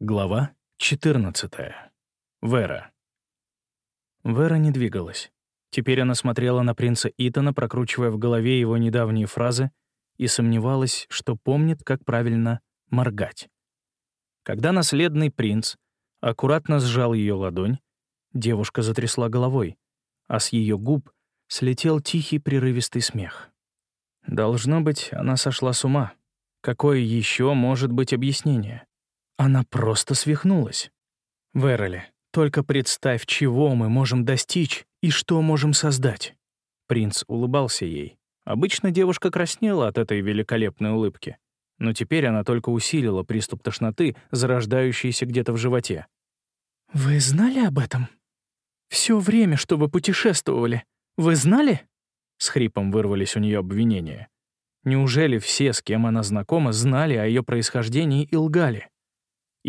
Глава 14. Вера. Вера не двигалась. Теперь она смотрела на принца Итана, прокручивая в голове его недавние фразы, и сомневалась, что помнит, как правильно моргать. Когда наследный принц аккуратно сжал ее ладонь, девушка затрясла головой, а с ее губ слетел тихий прерывистый смех. Должно быть, она сошла с ума. Какое еще может быть объяснение? Она просто свихнулась. Вероли, только представь, чего мы можем достичь и что можем создать. Принц улыбался ей. Обычно девушка краснела от этой великолепной улыбки, но теперь она только усилила приступ тошноты, зарождающийся где-то в животе. «Вы знали об этом? Все время, что вы путешествовали, вы знали?» С хрипом вырвались у нее обвинения. Неужели все, с кем она знакома, знали о ее происхождении и лгали?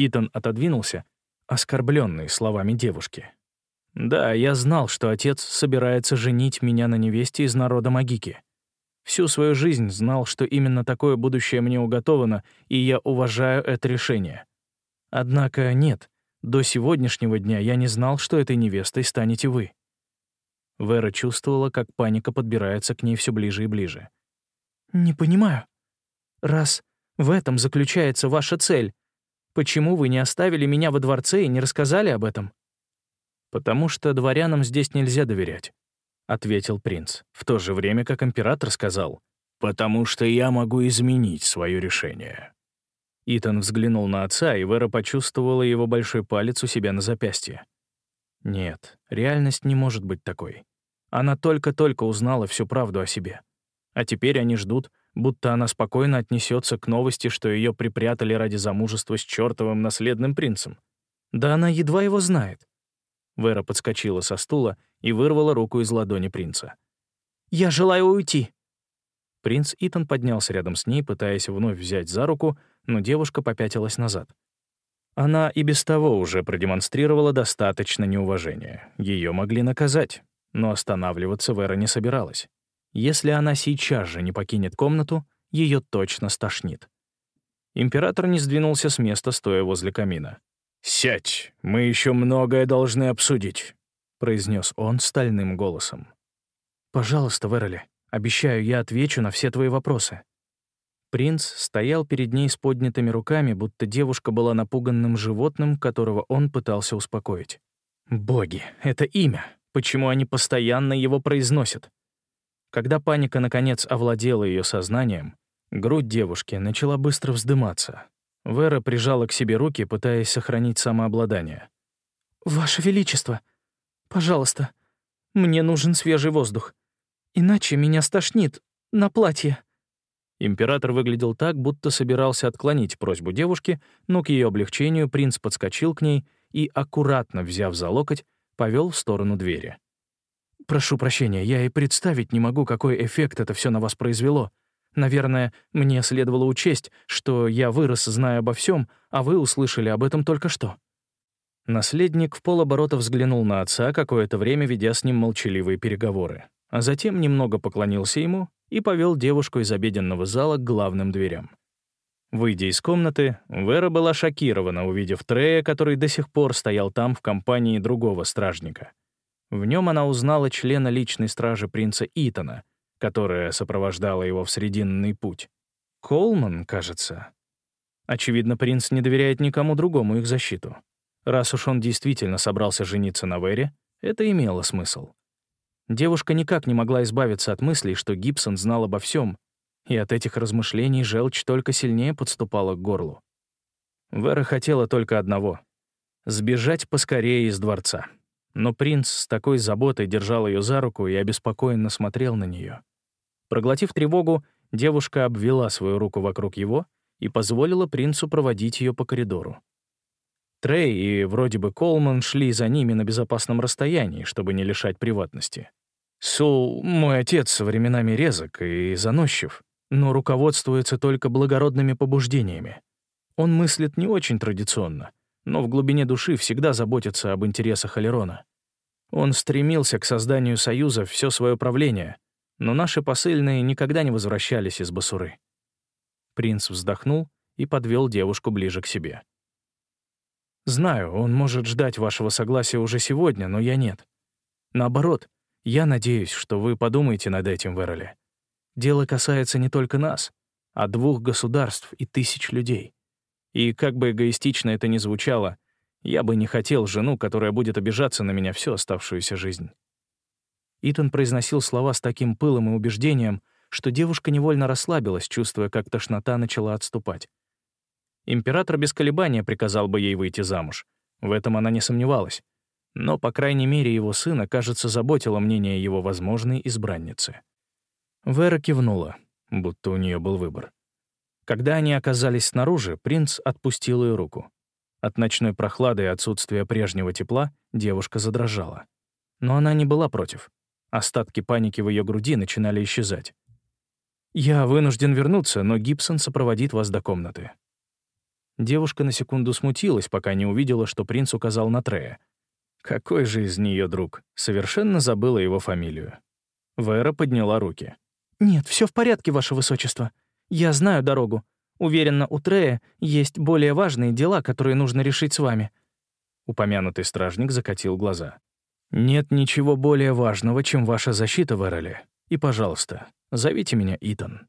Итан отодвинулся, оскорбленный словами девушки. «Да, я знал, что отец собирается женить меня на невесте из народа Магики. Всю свою жизнь знал, что именно такое будущее мне уготовано, и я уважаю это решение. Однако нет, до сегодняшнего дня я не знал, что этой невестой станете вы». Вера чувствовала, как паника подбирается к ней все ближе и ближе. «Не понимаю. Раз в этом заключается ваша цель, Почему вы не оставили меня во дворце и не рассказали об этом?» «Потому что дворянам здесь нельзя доверять», — ответил принц, в то же время как император сказал, «потому что я могу изменить свое решение». Итан взглянул на отца, и Вера почувствовала его большой палец у себя на запястье. Нет, реальность не может быть такой. Она только-только узнала всю правду о себе. А теперь они ждут, будто она спокойно отнесется к новости, что ее припрятали ради замужества с чертовым наследным принцем. Да она едва его знает. Вера подскочила со стула и вырвала руку из ладони принца. «Я желаю уйти!» Принц Итан поднялся рядом с ней, пытаясь вновь взять за руку, но девушка попятилась назад. Она и без того уже продемонстрировала достаточно неуважения. Ее могли наказать, но останавливаться Вера не собиралась. Если она сейчас же не покинет комнату, ее точно стошнит. Император не сдвинулся с места, стоя возле камина. «Сядь, мы еще многое должны обсудить», — произнес он стальным голосом. «Пожалуйста, Вероли, обещаю, я отвечу на все твои вопросы». Принц стоял перед ней с поднятыми руками, будто девушка была напуганным животным, которого он пытался успокоить. «Боги, это имя. Почему они постоянно его произносят?» Когда паника, наконец, овладела ее сознанием, грудь девушки начала быстро вздыматься. Вера прижала к себе руки, пытаясь сохранить самообладание. «Ваше Величество, пожалуйста, мне нужен свежий воздух. Иначе меня стошнит на платье». Император выглядел так, будто собирался отклонить просьбу девушки, но к ее облегчению принц подскочил к ней и, аккуратно взяв за локоть, повел в сторону двери. Прошу прощения, я и представить не могу, какой эффект это все на вас произвело. Наверное, мне следовало учесть, что я вырос, зная обо всем, а вы услышали об этом только что». Наследник в полоборота взглянул на отца, какое-то время ведя с ним молчаливые переговоры, а затем немного поклонился ему и повел девушку из обеденного зала к главным дверям. Выйдя из комнаты, Вера была шокирована, увидев Трея, который до сих пор стоял там в компании другого стражника. В нем она узнала члена личной стражи принца Итана, которая сопровождала его в Срединный путь. Колман, кажется. Очевидно, принц не доверяет никому другому их защиту. Раз уж он действительно собрался жениться на Вере, это имело смысл. Девушка никак не могла избавиться от мыслей, что Гибсон знал обо всем, и от этих размышлений желчь только сильнее подступала к горлу. Вера хотела только одного — сбежать поскорее из дворца но принц с такой заботой держал ее за руку и обеспокоенно смотрел на нее. Проглотив тревогу, девушка обвела свою руку вокруг его и позволила принцу проводить ее по коридору. Трей и вроде бы Колман шли за ними на безопасном расстоянии, чтобы не лишать приватности. Сул, мой отец, временами резок и заносчив, но руководствуется только благородными побуждениями. Он мыслит не очень традиционно, но в глубине души всегда заботится об интересах Алерона. Он стремился к созданию союза все свое правление, но наши посыльные никогда не возвращались из Басуры. Принц вздохнул и подвел девушку ближе к себе. Знаю, он может ждать вашего согласия уже сегодня, но я нет. Наоборот, я надеюсь, что вы подумаете над этим, Вероли. Дело касается не только нас, а двух государств и тысяч людей. И как бы эгоистично это ни звучало, я бы не хотел жену, которая будет обижаться на меня всю оставшуюся жизнь. Итан произносил слова с таким пылом и убеждением, что девушка невольно расслабилась, чувствуя, как тошнота начала отступать. Император без колебания приказал бы ей выйти замуж. В этом она не сомневалась. Но, по крайней мере, его сына, кажется, заботило мнение его возможной избранницы. Вера кивнула, будто у нее был выбор. Когда они оказались снаружи, принц отпустил ее руку. От ночной прохлады и отсутствия прежнего тепла девушка задрожала. Но она не была против. Остатки паники в ее груди начинали исчезать. «Я вынужден вернуться, но Гибсон сопроводит вас до комнаты». Девушка на секунду смутилась, пока не увидела, что принц указал на Трея. Какой же из нее друг? Совершенно забыла его фамилию. Вера подняла руки. «Нет, все в порядке, ваше высочество. Я знаю дорогу. Уверена, у Трея есть более важные дела, которые нужно решить с вами». Упомянутый стражник закатил глаза. «Нет ничего более важного, чем ваша защита, Вероли. И, пожалуйста, зовите меня Итан».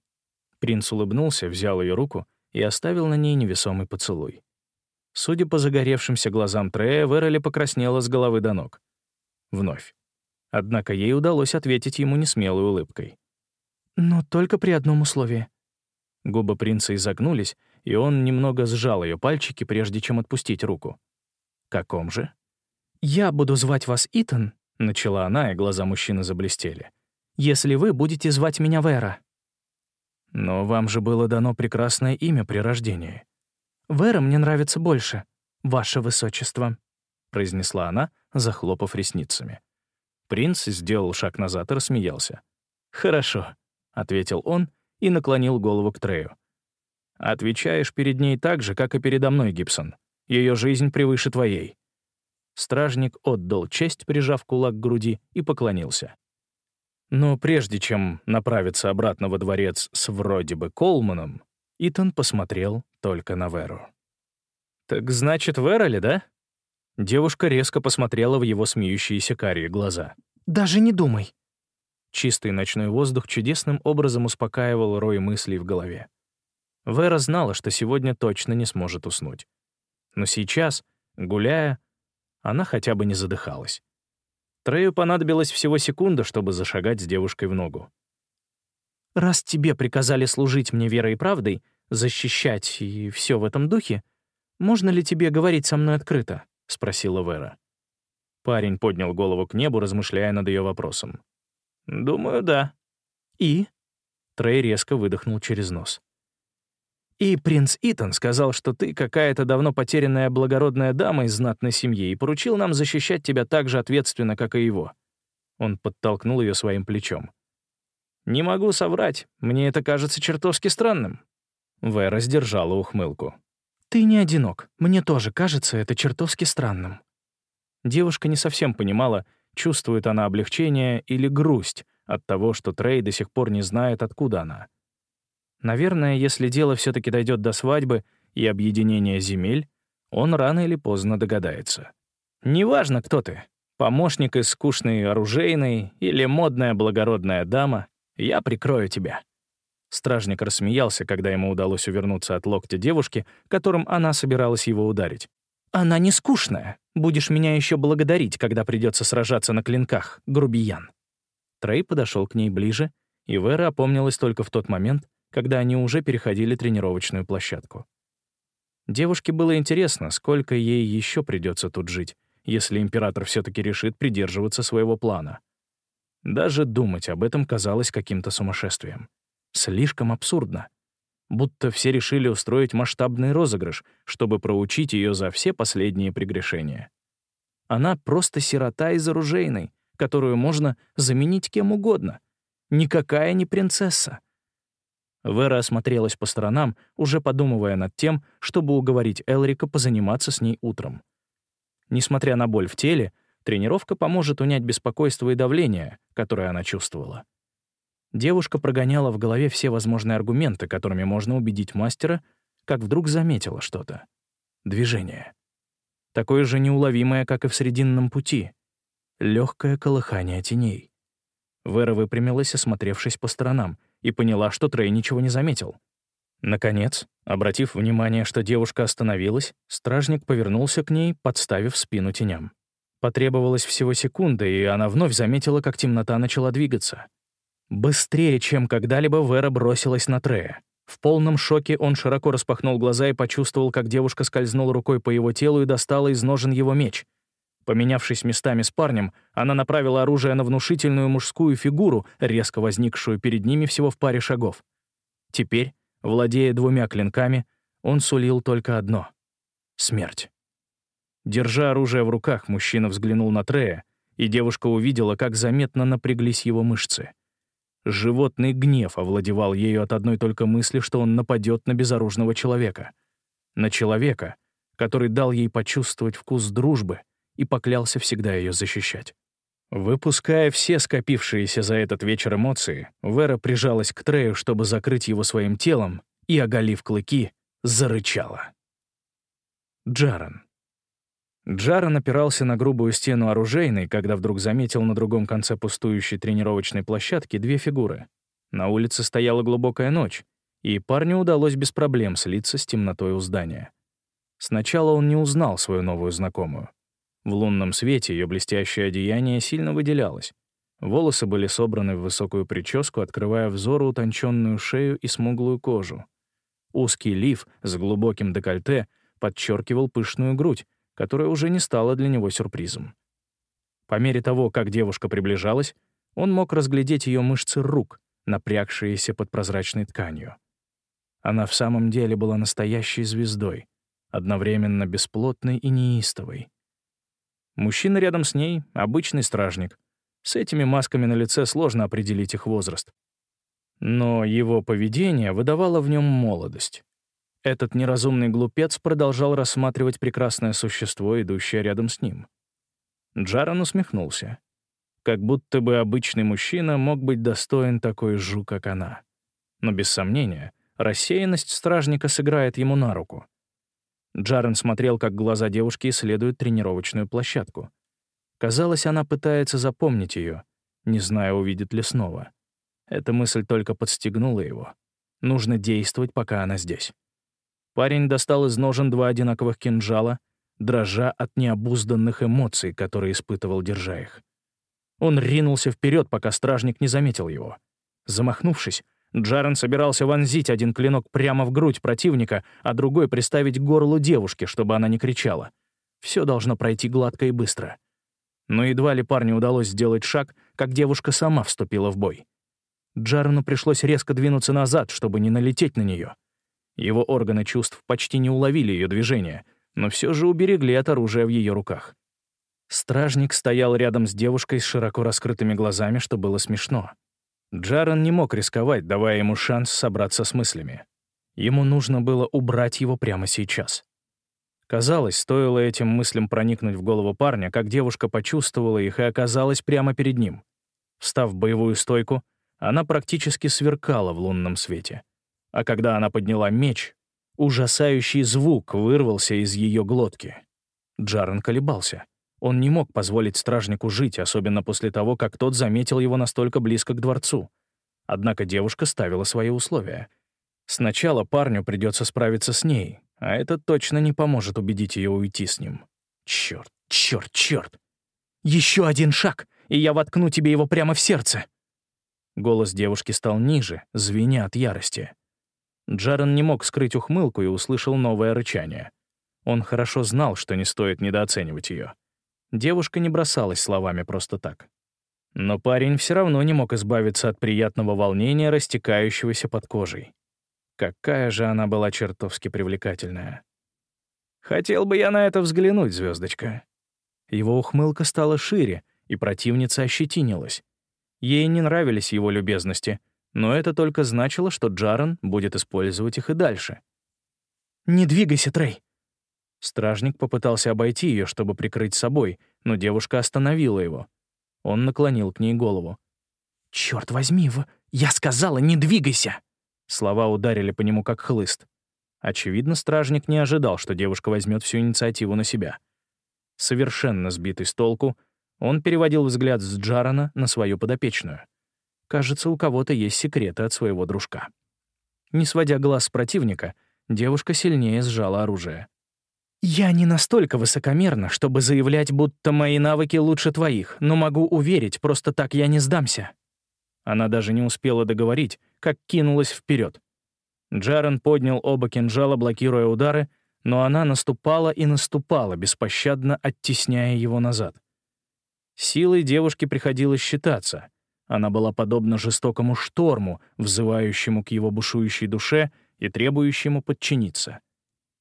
Принц улыбнулся, взял ее руку и оставил на ней невесомый поцелуй. Судя по загоревшимся глазам Трея, Вероли покраснела с головы до ног. Вновь. Однако ей удалось ответить ему несмелой улыбкой. «Но только при одном условии». Губы принца изогнулись, и он немного сжал ее пальчики, прежде чем отпустить руку. «Каком же?» «Я буду звать вас Итан», — начала она, и глаза мужчины заблестели. «если вы будете звать меня Вера». «Но вам же было дано прекрасное имя при рождении». «Вера мне нравится больше, ваше высочество», — произнесла она, захлопав ресницами. Принц сделал шаг назад и рассмеялся. «Хорошо», — ответил он и наклонил голову к Трею. «Отвечаешь перед ней так же, как и передо мной, Гибсон. Ее жизнь превыше твоей. Стражник отдал честь, прижав кулак к груди, и поклонился. Но прежде чем направиться обратно во дворец с вроде бы Колманом, Итан посмотрел только на Веру. «Так значит, Вера ли, да?» Девушка резко посмотрела в его смеющиеся карие глаза. «Даже не думай». Чистый ночной воздух чудесным образом успокаивал рой мыслей в голове. Вера знала, что сегодня точно не сможет уснуть. Но сейчас, гуляя, она хотя бы не задыхалась. Трею понадобилось всего секунда, чтобы зашагать с девушкой в ногу. «Раз тебе приказали служить мне верой и правдой, защищать и все в этом духе, можно ли тебе говорить со мной открыто?» — спросила Вера. Парень поднял голову к небу, размышляя над ее вопросом. «Думаю, да». «И?» Трей резко выдохнул через нос. И принц Итан сказал, что ты какая-то давно потерянная благородная дама из знатной семьи и поручил нам защищать тебя так же ответственно, как и его». Он подтолкнул ее своим плечом. «Не могу соврать, мне это кажется чертовски странным». Вера сдержала ухмылку. «Ты не одинок. Мне тоже кажется это чертовски странным». Девушка не совсем понимала, чувствует она облегчение или грусть от того, что Трей до сих пор не знает, откуда она. Наверное, если дело все таки дойдет до свадьбы и объединения земель, он рано или поздно догадается. Неважно, кто ты — помощник из скучной оружейной или модная благородная дама, я прикрою тебя. Стражник рассмеялся, когда ему удалось увернуться от локтя девушки, которым она собиралась его ударить. «Она не скучная. Будешь меня еще благодарить, когда придется сражаться на клинках, грубиян». Трей подошел к ней ближе, и Вера опомнилась только в тот момент, когда они уже переходили тренировочную площадку. Девушке было интересно, сколько ей еще придется тут жить, если император все-таки решит придерживаться своего плана. Даже думать об этом казалось каким-то сумасшествием. Слишком абсурдно. Будто все решили устроить масштабный розыгрыш, чтобы проучить ее за все последние прегрешения. Она просто сирота из оружейной, которую можно заменить кем угодно. Никакая не принцесса. Вера осмотрелась по сторонам, уже подумывая над тем, чтобы уговорить Элрика позаниматься с ней утром. Несмотря на боль в теле, тренировка поможет унять беспокойство и давление, которое она чувствовала. Девушка прогоняла в голове все возможные аргументы, которыми можно убедить мастера, как вдруг заметила что-то. Движение. такое же неуловимое, как и в Срединном пути. Легкое колыхание теней. Вера выпрямилась, осмотревшись по сторонам, и поняла, что Трей ничего не заметил. Наконец, обратив внимание, что девушка остановилась, стражник повернулся к ней, подставив спину теням. Потребовалось всего секунда, и она вновь заметила, как темнота начала двигаться. Быстрее, чем когда-либо, Вера бросилась на Трея. В полном шоке он широко распахнул глаза и почувствовал, как девушка скользнула рукой по его телу и достала из ножен его меч. Поменявшись местами с парнем, она направила оружие на внушительную мужскую фигуру, резко возникшую перед ними всего в паре шагов. Теперь, владея двумя клинками, он сулил только одно — смерть. Держа оружие в руках, мужчина взглянул на Трея, и девушка увидела, как заметно напряглись его мышцы. Животный гнев овладевал ею от одной только мысли, что он нападет на безоружного человека. На человека, который дал ей почувствовать вкус дружбы и поклялся всегда ее защищать. Выпуская все скопившиеся за этот вечер эмоции, Вера прижалась к Трею, чтобы закрыть его своим телом, и, оголив клыки, зарычала. Джаран. Джаран опирался на грубую стену оружейной, когда вдруг заметил на другом конце пустующей тренировочной площадки две фигуры. На улице стояла глубокая ночь, и парню удалось без проблем слиться с темнотой у здания. Сначала он не узнал свою новую знакомую. В лунном свете ее блестящее одеяние сильно выделялось. Волосы были собраны в высокую прическу, открывая взору утонченную шею и смуглую кожу. Узкий лиф с глубоким декольте подчеркивал пышную грудь, которая уже не стала для него сюрпризом. По мере того, как девушка приближалась, он мог разглядеть ее мышцы рук, напрягшиеся под прозрачной тканью. Она в самом деле была настоящей звездой, одновременно бесплотной и неистовой. Мужчина рядом с ней — обычный стражник. С этими масками на лице сложно определить их возраст. Но его поведение выдавало в нем молодость. Этот неразумный глупец продолжал рассматривать прекрасное существо, идущее рядом с ним. Джаран усмехнулся. Как будто бы обычный мужчина мог быть достоин такой жу, как она. Но без сомнения, рассеянность стражника сыграет ему на руку. Джарен смотрел, как глаза девушки исследуют тренировочную площадку. Казалось, она пытается запомнить ее, не зная, увидит ли снова. Эта мысль только подстегнула его. Нужно действовать, пока она здесь. Парень достал из ножен два одинаковых кинжала, дрожа от необузданных эмоций, которые испытывал, держа их. Он ринулся вперед, пока стражник не заметил его. Замахнувшись, Джарен собирался вонзить один клинок прямо в грудь противника, а другой приставить к горлу девушки, чтобы она не кричала. Все должно пройти гладко и быстро. Но едва ли парню удалось сделать шаг, как девушка сама вступила в бой. Джарену пришлось резко двинуться назад, чтобы не налететь на нее. Его органы чувств почти не уловили ее движения, но все же уберегли от оружия в ее руках. Стражник стоял рядом с девушкой с широко раскрытыми глазами, что было смешно. Джарен не мог рисковать, давая ему шанс собраться с мыслями. Ему нужно было убрать его прямо сейчас. Казалось, стоило этим мыслям проникнуть в голову парня, как девушка почувствовала их и оказалась прямо перед ним. Встав в боевую стойку, она практически сверкала в лунном свете а когда она подняла меч, ужасающий звук вырвался из ее глотки. Джарен колебался. Он не мог позволить стражнику жить, особенно после того, как тот заметил его настолько близко к дворцу. Однако девушка ставила свои условия. Сначала парню придется справиться с ней, а это точно не поможет убедить ее уйти с ним. Черт, черт, черт! Еще один шаг, и я воткну тебе его прямо в сердце. Голос девушки стал ниже, звеня от ярости. Джарен не мог скрыть ухмылку и услышал новое рычание. Он хорошо знал, что не стоит недооценивать ее. Девушка не бросалась словами просто так. Но парень все равно не мог избавиться от приятного волнения, растекающегося под кожей. Какая же она была чертовски привлекательная. «Хотел бы я на это взглянуть, звездочка. Его ухмылка стала шире, и противница ощетинилась. Ей не нравились его любезности — но это только значило, что Джаран будет использовать их и дальше. «Не двигайся, Трей!» Стражник попытался обойти ее, чтобы прикрыть собой, но девушка остановила его. Он наклонил к ней голову. «Черт возьми, в... я сказала, не двигайся!» Слова ударили по нему как хлыст. Очевидно, стражник не ожидал, что девушка возьмет всю инициативу на себя. Совершенно сбитый с толку, он переводил взгляд с Джарана на свою подопечную. Кажется, у кого-то есть секреты от своего дружка. Не сводя глаз с противника, девушка сильнее сжала оружие. «Я не настолько высокомерна, чтобы заявлять, будто мои навыки лучше твоих, но могу уверить, просто так я не сдамся». Она даже не успела договорить, как кинулась вперед. Джарен поднял оба кинжала, блокируя удары, но она наступала и наступала, беспощадно оттесняя его назад. Силой девушке приходилось считаться. Она была подобна жестокому шторму, взывающему к его бушующей душе и требующему подчиниться.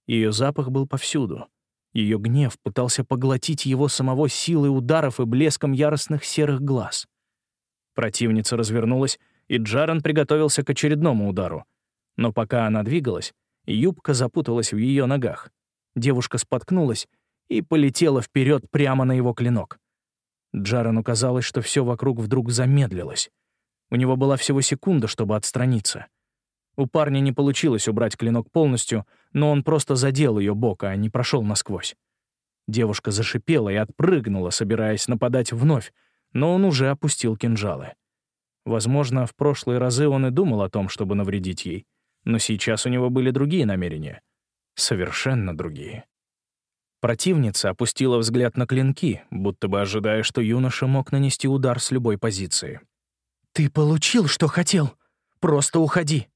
Ее запах был повсюду. Ее гнев пытался поглотить его самого силой ударов и блеском яростных серых глаз. Противница развернулась, и Джаран приготовился к очередному удару. Но пока она двигалась, юбка запуталась в ее ногах. Девушка споткнулась и полетела вперед прямо на его клинок. Джарану казалось, что все вокруг вдруг замедлилось. У него была всего секунда, чтобы отстраниться — у парня не получилось убрать клинок полностью, но он просто задел ее бок, а не прошел насквозь. Девушка зашипела и отпрыгнула, собираясь нападать вновь, но он уже опустил кинжалы. Возможно, в прошлые разы он и думал о том, чтобы навредить ей, но сейчас у него были другие намерения. Совершенно другие. Противница опустила взгляд на клинки, будто бы ожидая, что юноша мог нанести удар с любой позиции. «Ты получил, что хотел. Просто уходи»,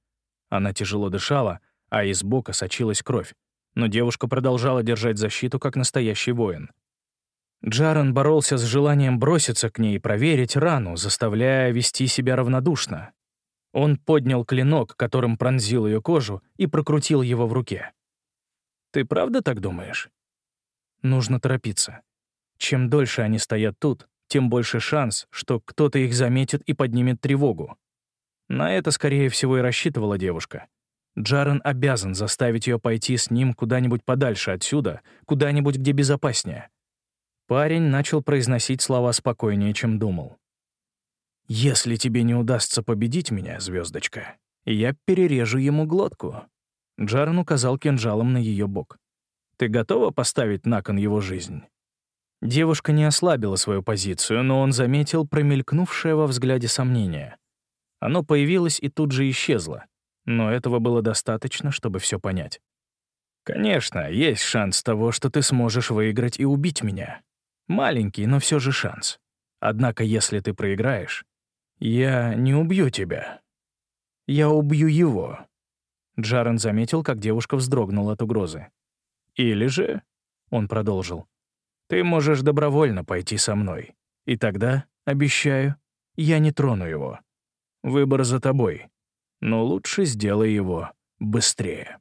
она тяжело дышала, а из бока сочилась кровь. Но девушка продолжала держать защиту, как настоящий воин. Джарен боролся с желанием броситься к ней и проверить рану, заставляя вести себя равнодушно. Он поднял клинок, которым пронзил ее кожу, и прокрутил его в руке. «Ты правда так думаешь?» Нужно торопиться. Чем дольше они стоят тут, тем больше шанс, что кто-то их заметит и поднимет тревогу. На это, скорее всего, и рассчитывала девушка. Джарен обязан заставить ее пойти с ним куда-нибудь подальше отсюда, куда-нибудь, где безопаснее. Парень начал произносить слова спокойнее, чем думал. «Если тебе не удастся победить меня, звездочка, я перережу ему глотку». Джарен указал кинжалом на ее бок. «Ты готова поставить на кон его жизнь?» Девушка не ослабила свою позицию, но он заметил промелькнувшее во взгляде сомнение. Оно появилось и тут же исчезло, но этого было достаточно, чтобы все понять. «Конечно, есть шанс того, что ты сможешь выиграть и убить меня. Маленький, но все же шанс. Однако, если ты проиграешь, я не убью тебя. Я убью его». Джарен заметил, как девушка вздрогнула от угрозы. «Или же», — он продолжил, — «ты можешь добровольно пойти со мной, и тогда, обещаю, я не трону его». Выбор за тобой. Но лучше сделай его быстрее.